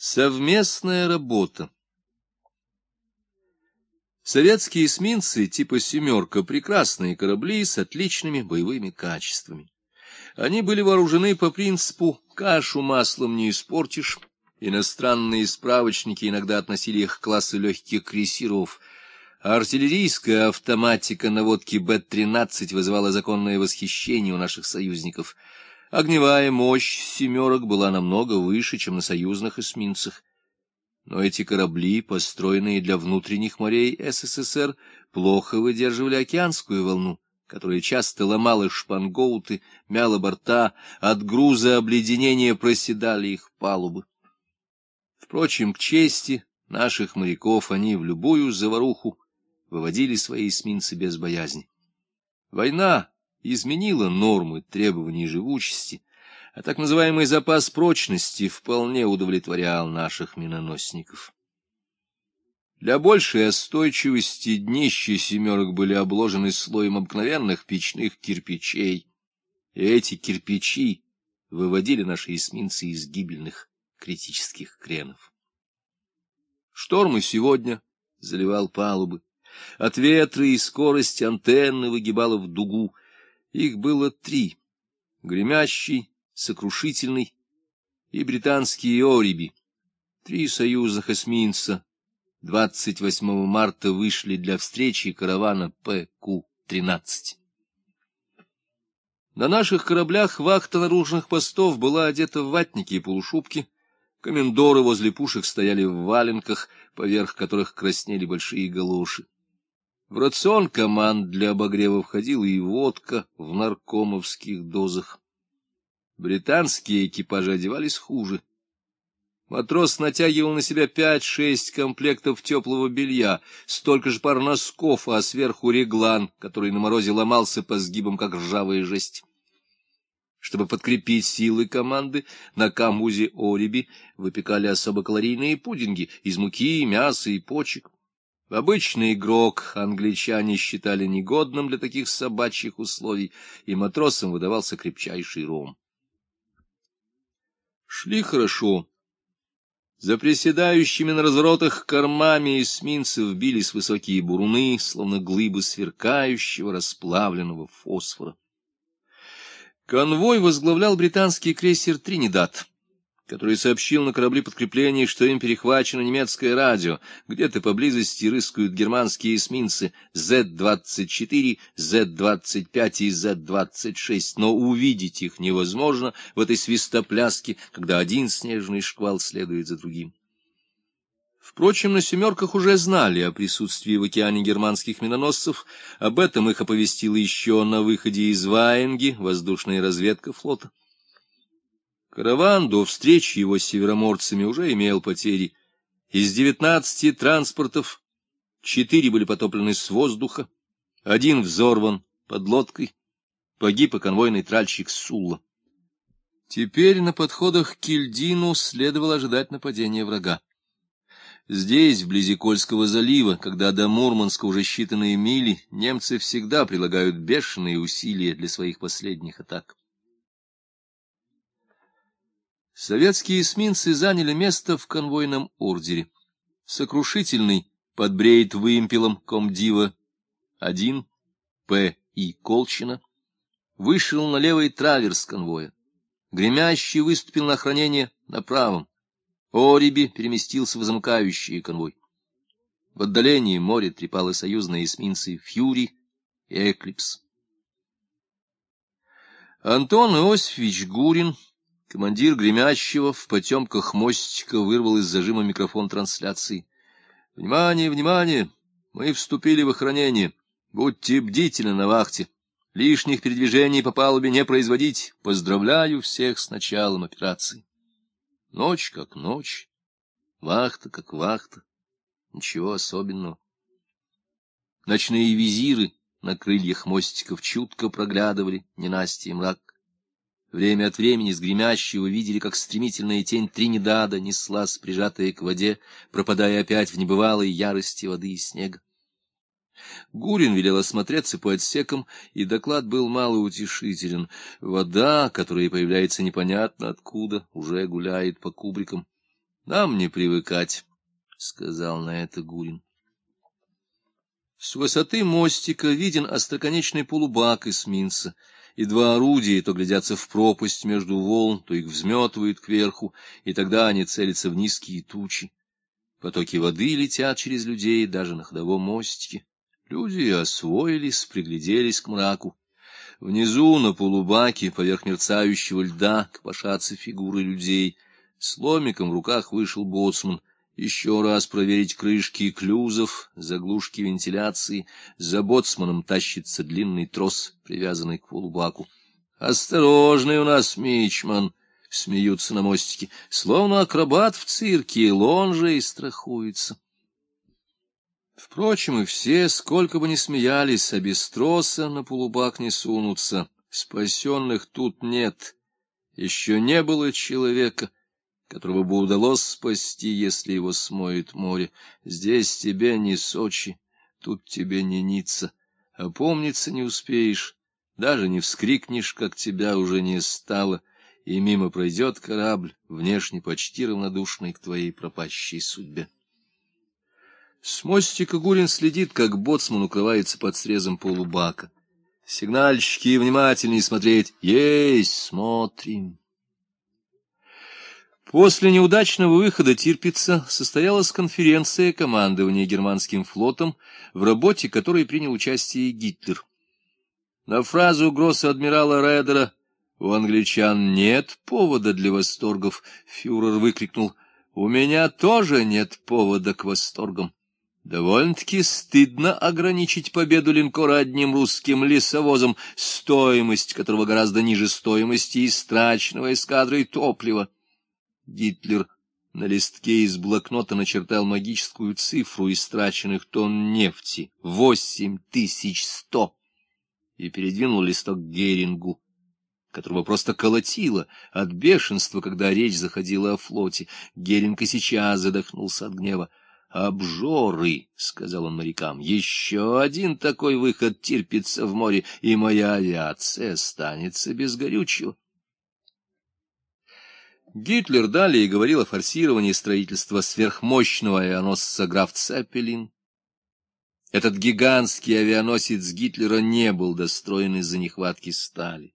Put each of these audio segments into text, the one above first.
Совместная работа Советские эсминцы типа «семерка» — прекрасные корабли с отличными боевыми качествами. Они были вооружены по принципу «кашу маслом не испортишь». Иностранные справочники иногда относили их к классу легких крейсеров. А артиллерийская автоматика наводки Б-13 вызывала законное восхищение у наших союзников — Огневая мощь «семерок» была намного выше, чем на союзных эсминцах. Но эти корабли, построенные для внутренних морей СССР, плохо выдерживали океанскую волну, которая часто ломала шпангоуты, мяла борта, от груза обледенения проседали их палубы. Впрочем, к чести наших моряков они в любую заваруху выводили свои эсминцы без боязни. Война изменила нормы требований живучести, а так называемый запас прочности вполне удовлетворял наших миноносников. Для большей остойчивости днища семерок были обложены слоем обыкновенных печных кирпичей, и эти кирпичи выводили наши эсминцы из гибельных критических кренов. Шторм и сегодня заливал палубы. От ветра и скорости антенны выгибало в дугу, их было три — гремящий, сокрушительный и британские ориби. Три союзных эсминца 28 марта вышли для встречи каравана ПК-13. На наших кораблях вахта наружных постов была одета в ватники и полушубки, комендоры возле пушек стояли в валенках, поверх которых краснели большие галоши. В рацион команд для обогрева входила и водка в наркомовских дозах. Британские экипажи одевались хуже. Матрос натягивал на себя пять-шесть комплектов теплого белья, столько же пар носков, а сверху реглан, который на морозе ломался по сгибам, как ржавая жесть. Чтобы подкрепить силы команды, на камузе Ориби выпекали особо калорийные пудинги из муки, мяса и почек. Обычный игрок англичане считали негодным для таких собачьих условий, и матросам выдавался крепчайший ром. Шли хорошо. За приседающими на разворотах кормами эсминцев бились высокие буруны, словно глыбы сверкающего расплавленного фосфора. Конвой возглавлял британский крейсер «Тринидад» который сообщил на корабле подкрепления, что им перехвачено немецкое радио. Где-то поблизости рыскают германские эсминцы Z-24, Z-25 и Z-26, но увидеть их невозможно в этой свистопляске, когда один снежный шквал следует за другим. Впрочем, на «семерках» уже знали о присутствии в океане германских миноносцев, об этом их оповестила еще на выходе из Ваенги воздушная разведка флота. Караван до встречи его с североморцами уже имел потери. Из девятнадцати транспортов четыре были потоплены с воздуха, один взорван под лодкой, погиб и конвойный тральщик Сулла. Теперь на подходах к Кильдину следовало ожидать нападения врага. Здесь, вблизи Кольского залива, когда до Мурманска уже считанные мили, немцы всегда прилагают бешеные усилия для своих последних атак. Советские эсминцы заняли место в конвойном ордере. Сокрушительный под брейт-вымпелом Комдива-1 П. И. Колчина вышел на левый траверс конвоя. Гремящий выступил на охранение на правом. Ориби переместился в замыкающий конвой. В отдалении море трепало союзные эсминцы «Фьюри» и «Эклипс». Антон Иосифович Гурин Командир гремящего в потемках мостика вырвал из зажима микрофон трансляции. «Внимание, внимание! Мы вступили в охранение. Будьте бдительны на вахте. Лишних передвижений по палубе не производить. Поздравляю всех с началом операции». Ночь как ночь, вахта как вахта. Ничего особенного. Ночные визиры на крыльях мостиков чутко проглядывали ненастье мрак. Время от времени с гремящего видели, как стремительная тень Тринидада неслась, прижатая к воде, пропадая опять в небывалой ярости воды и снега. Гурин велел осмотреться по отсекам, и доклад был малоутешителен. Вода, которая появляется непонятно откуда, уже гуляет по кубрикам. Нам не привыкать, — сказал на это Гурин. С высоты мостика виден остроконечный полубак эсминца, и два орудия то глядятся в пропасть между волн, то их взметывают кверху, и тогда они целятся в низкие тучи. Потоки воды летят через людей даже на ходовом мостике. Люди освоились, пригляделись к мраку. Внизу, на полубаке, поверх мерцающего льда, копошатся фигуры людей. С ломиком в руках вышел боцман. Еще раз проверить крышки клюзов, заглушки вентиляции. За боцманом тащится длинный трос, привязанный к полубаку. — Осторожный у нас мичман! — смеются на мостике. Словно акробат в цирке, лонжей страхуется. Впрочем, и все, сколько бы ни смеялись, а без троса на полубак не сунутся. Спасенных тут нет. Еще не было человека, которого бы удалось спасти, если его смоет море. Здесь тебе не Сочи, тут тебе не Ницца. Опомниться не успеешь, даже не вскрикнешь, как тебя уже не стало, и мимо пройдет корабль, внешне почти равнодушный к твоей пропащей судьбе. С мостика Гурин следит, как боцман укрывается под срезом полубака. Сигнальщики внимательнее смотреть. Есть, смотрим. После неудачного выхода Тирпица состоялась конференция командования германским флотом, в работе которой принял участие Гитлер. На фразу гросса-адмирала Редера «У англичан нет повода для восторгов», фюрер выкрикнул «У меня тоже нет повода к восторгам». Довольно-таки стыдно ограничить победу линкора одним русским лесовозом, стоимость которого гораздо ниже стоимости истраченного эскадрой топлива. Гитлер на листке из блокнота начертал магическую цифру истраченных тонн нефти — восемь тысяч сто, и передвинул листок к Герингу, которого просто колотило от бешенства, когда речь заходила о флоте. Геринг и сейчас задохнулся от гнева. «Обжоры», — сказал он морякам, — «еще один такой выход терпится в море, и моя авиация останется без горючего». Гитлер далее говорил о форсировании строительства сверхмощного авианосца «Граф Цеппелин». Этот гигантский авианосец Гитлера не был достроен из-за нехватки стали.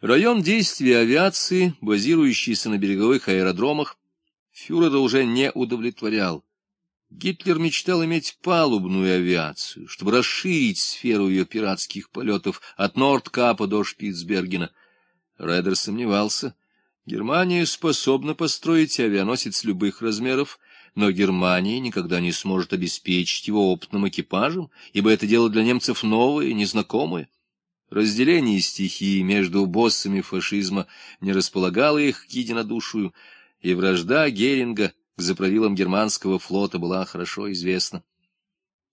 Район действия авиации, базирующийся на береговых аэродромах, фюрера уже не удовлетворял. Гитлер мечтал иметь палубную авиацию, чтобы расширить сферу ее пиратских полетов от Нордкапа до Шпицбергена — Редер сомневался. Германия способна построить авианосец любых размеров, но Германия никогда не сможет обеспечить его опытным экипажем, ибо это дело для немцев новое, незнакомое. Разделение стихии между боссами фашизма не располагало их к единодушию, и вражда Геринга к заправилам германского флота была хорошо известна.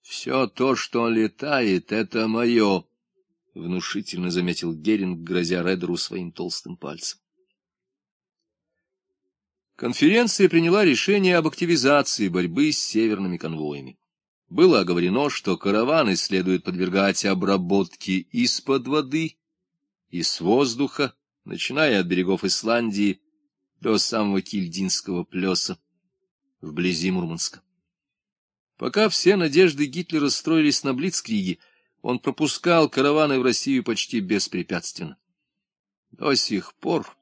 «Все то, что летает, — это мое», — внушительно заметил Геринг, грозя Редеру своим толстым пальцем. Конференция приняла решение об активизации борьбы с северными конвоями. Было оговорено, что караваны следует подвергать обработке из-под воды и с воздуха, начиная от берегов Исландии до самого Кильдинского плеса вблизи Мурманска. Пока все надежды Гитлера строились на Блицкриге, он пропускал караваны в Россию почти беспрепятственно. До сих пор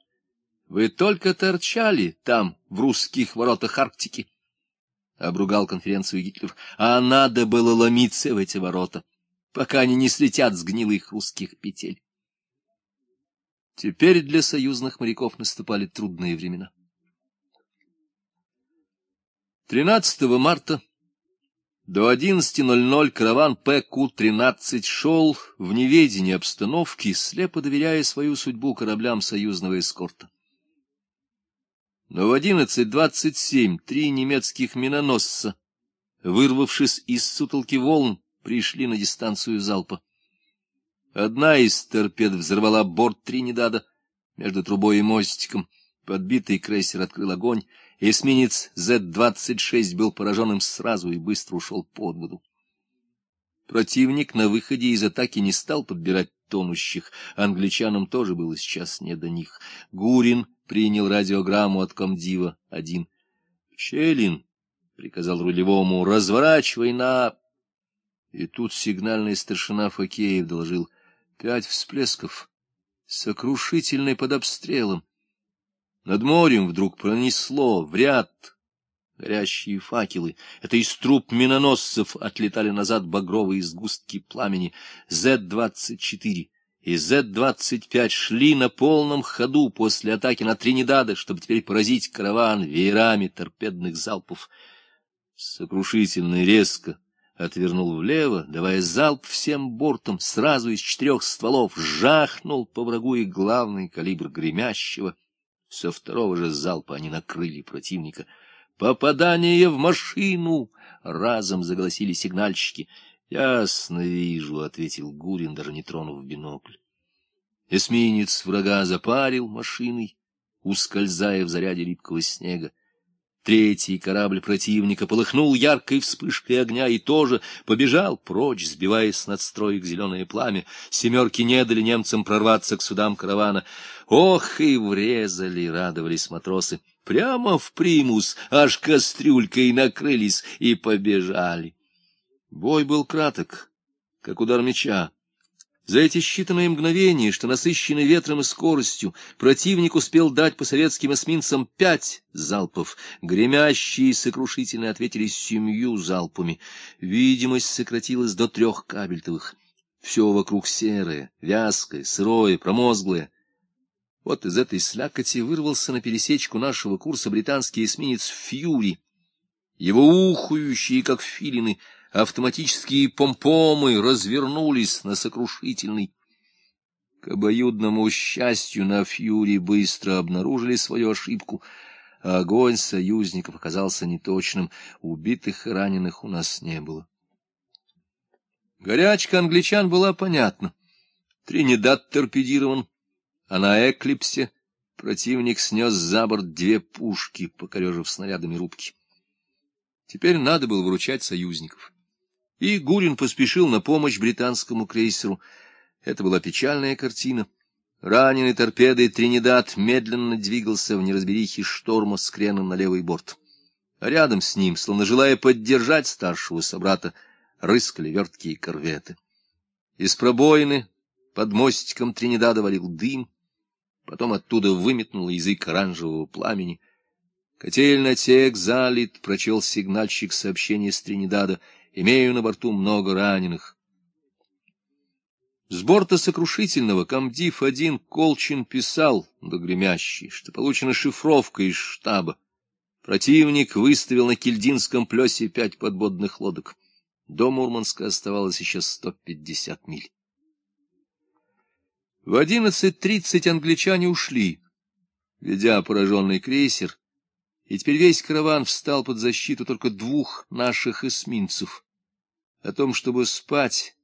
вы только торчали там, в русских воротах Арктики, — обругал конференцию Гитлер, — а надо было ломиться в эти ворота, пока они не слетят с гнилых русских петель. Теперь для союзных моряков наступали трудные времена. 13 марта до 11.00 караван ПК-13 шел в неведении обстановки, слепо доверяя свою судьбу кораблям союзного эскорта. Но в 11.27 три немецких миноносца, вырвавшись из сутолки волн, пришли на дистанцию залпа. Одна из торпед взорвала борт Тринидада между трубой и мостиком. Подбитый крейсер открыл огонь, Эсминец Z-26 был поражен им сразу и быстро ушел под воду. Противник на выходе из атаки не стал подбирать тонущих, англичанам тоже было сейчас не до них. Гурин принял радиограмму от комдива один. — Щелин, — приказал рулевому, — разворачивай на... И тут сигнальный старшина Факеев доложил. Пять всплесков, сокрушительный под обстрелом. Над морем вдруг пронесло в ряд горящие факелы. Это из труб миноносцев отлетали назад багровые сгустки пламени. З-24 и З-25 шли на полном ходу после атаки на Тринидада, чтобы теперь поразить караван веерами торпедных залпов. Сокрушительно резко отвернул влево, давая залп всем бортом, сразу из четырех стволов, жахнул по врагу и главный калибр гремящего. Со второго же залпа они накрыли противника. «Попадание в машину!» — разом заголосили сигнальщики. — Ясно вижу, — ответил Гурин, даже не тронув бинокль. Эсминец врага запарил машиной, ускользая в заряде липкого снега. Третий корабль противника полыхнул яркой вспышкой огня и тоже побежал прочь, сбиваясь с надстроек зеленое пламя. Семерки не дали немцам прорваться к судам каравана. Ох, и врезали, радовались матросы. Прямо в примус, аж кастрюлькой накрылись и побежали. Бой был краток, как удар меча. За эти считанные мгновения, что насыщенный ветром и скоростью, противник успел дать по советским эсминцам пять залпов. Гремящие и сокрушительно ответили семью залпами. Видимость сократилась до трех кабельтовых. Все вокруг серое, вязкое, сырое, промозглое. Вот из этой слякоти вырвался на пересечку нашего курса британский эсминец «Фьюри». Его ухающие, как филины, — автоматические помпомы развернулись на сокрушительный. К обоюдному счастью на Фьюри быстро обнаружили свою ошибку, огонь союзников оказался неточным, убитых и раненых у нас не было. Горячка англичан была понятна. Тринидад торпедирован, а на Эклипсе противник снес за борт две пушки, покорежив снарядами рубки. Теперь надо было выручать союзников и Гурин поспешил на помощь британскому крейсеру. Это была печальная картина. Раненый торпедой Тринидад медленно двигался в неразберихе шторма с креном на левый борт. А рядом с ним, словно желая поддержать старшего собрата, рыскали верткие корветы. Из пробоины под мостиком Тринидада валил дым, потом оттуда выметнул язык оранжевого пламени. Котельный отсек залит, прочел сигнальщик сообщения с Тринидада — Имею на борту много раненых. С борта сокрушительного комдив-1 Колчин писал до гремящей, что получена шифровка из штаба. Противник выставил на Кильдинском плесе пять подводных лодок. До Мурманска оставалось еще 150 миль. В 11.30 англичане ушли, ведя пораженный крейсер, и теперь весь караван встал под защиту только двух наших эсминцев — о том, чтобы спать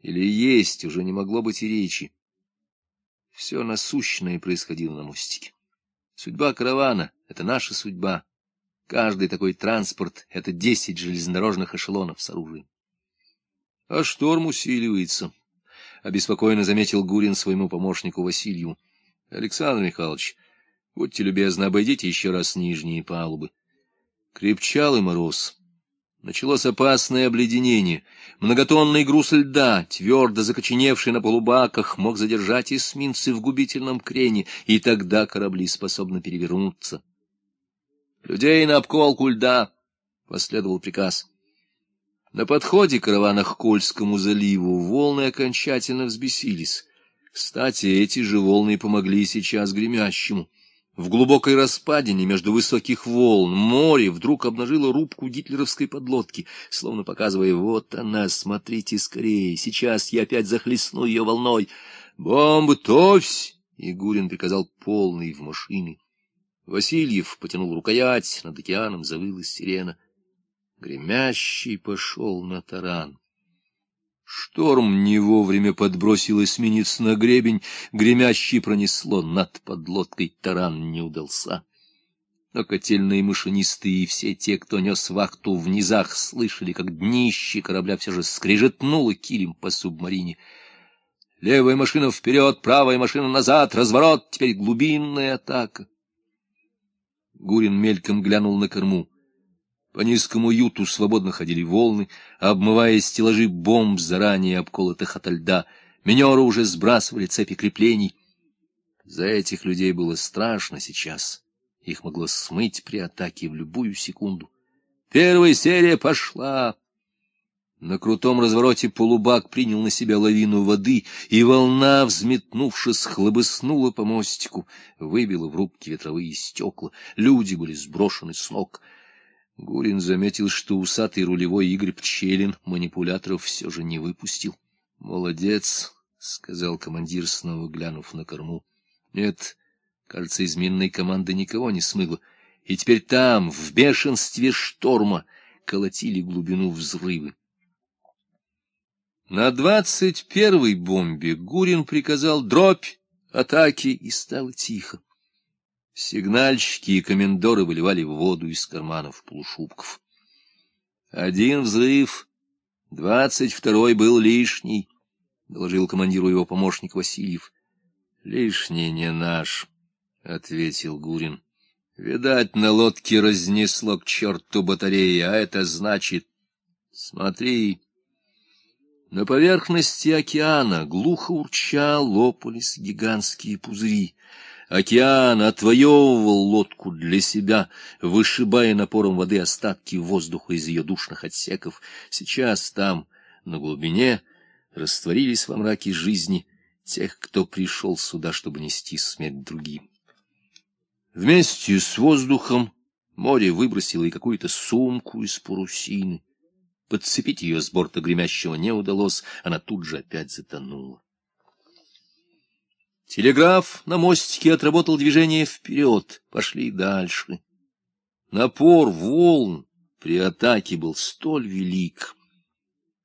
или есть, уже не могло быть и речи. Все насущное происходило на мостике. Судьба каравана — это наша судьба. Каждый такой транспорт — это десять железнодорожных эшелонов с оружием. — А шторм усиливается, — обеспокоенно заметил Гурин своему помощнику Василию. — Александр Михайлович, будьте любезны, обойдите еще раз нижние палубы. Крепчал и мороз. Началось опасное обледенение. Многотонный груз льда, твердо закоченевший на полубаках, мог задержать эсминцы в губительном крене, и тогда корабли способны перевернуться. «Людей на обколку льда!» — последовал приказ. На подходе каравана к Кольскому заливу волны окончательно взбесились. Кстати, эти же волны помогли сейчас гремящему. В глубокой распадине между высоких волн море вдруг обнажило рубку гитлеровской подлодки, словно показывая, вот она, смотрите скорее, сейчас я опять захлестну ее волной. «Бомбы, товсь!» — И Гурин приказал полный в машины. Васильев потянул рукоять, над океаном завыла сирена. Гремящий пошел на таран. Шторм не вовремя подбросил эсминец на гребень, гремящий пронесло над подлодкой, таран не удался. Но котельные машинисты и все те, кто нес вахту в низах, слышали, как днище корабля все же скрежетнуло килем по субмарине. Левая машина вперед, правая машина назад, разворот, теперь глубинная атака. Гурин мельком глянул на корму. По низкому юту свободно ходили волны, обмывая стеллажи бомб, заранее обколотых ото льда. Минеры уже сбрасывали цепи креплений. За этих людей было страшно сейчас. Их могло смыть при атаке в любую секунду. Первая серия пошла. На крутом развороте полубак принял на себя лавину воды, и волна, взметнувшись, хлобыснула по мостику, выбила в рубке ветровые стекла. Люди были сброшены с ног — Гурин заметил, что усатый рулевой Игорь Пчелин манипуляторов все же не выпустил. — Молодец, — сказал командир, снова глянув на корму. — Нет, кажется, из минной команды никого не смыло. И теперь там, в бешенстве шторма, колотили глубину взрывы. На двадцать первой бомбе Гурин приказал дробь атаки, и стало тихо. Сигнальщики и комендоры выливали воду из карманов полушубков. Один взрыв, двадцать второй был лишний, — доложил командиру его помощник Васильев. — Лишний не наш, — ответил Гурин. — Видать, на лодке разнесло к черту батареи, а это значит... Смотри... На поверхности океана глухо урча лопались гигантские пузыри. Океан отвоевывал лодку для себя, вышибая напором воды остатки воздуха из ее душных отсеков. Сейчас там, на глубине, растворились во мраке жизни тех, кто пришел сюда, чтобы нести смерть другим. Вместе с воздухом море выбросило и какую-то сумку из парусины. Подцепить ее с борта гремящего не удалось, она тут же опять затонула. Телеграф на мостике отработал движение вперед, пошли дальше. Напор волн при атаке был столь велик,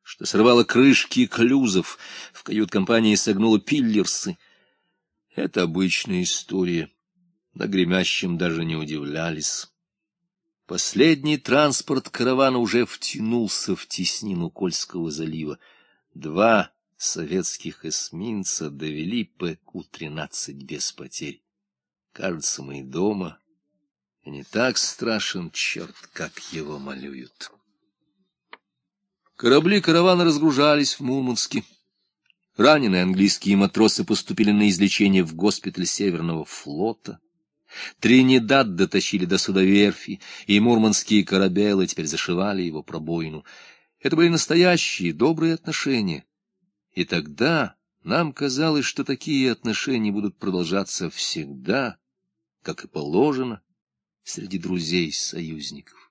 что сорвало крышки клюзов, в кают-компании согнуло пиллерсы. Это обычная история, на гремящем даже не удивлялись. Последний транспорт каравана уже втянулся в теснину Кольского залива. Два советских эсминца довели ПК-13 без потерь. Кажется, мы и дома, и не так страшен черт, как его малюют. Корабли каравана разгружались в Мурманске. Раненые английские матросы поступили на излечение в госпиталь Северного флота. Тринидад дотащили до судоверфи, и мурманские корабелы теперь зашивали его пробоину. Это были настоящие добрые отношения и тогда нам казалось, что такие отношения будут продолжаться всегда, как и положено, среди друзей-союзников.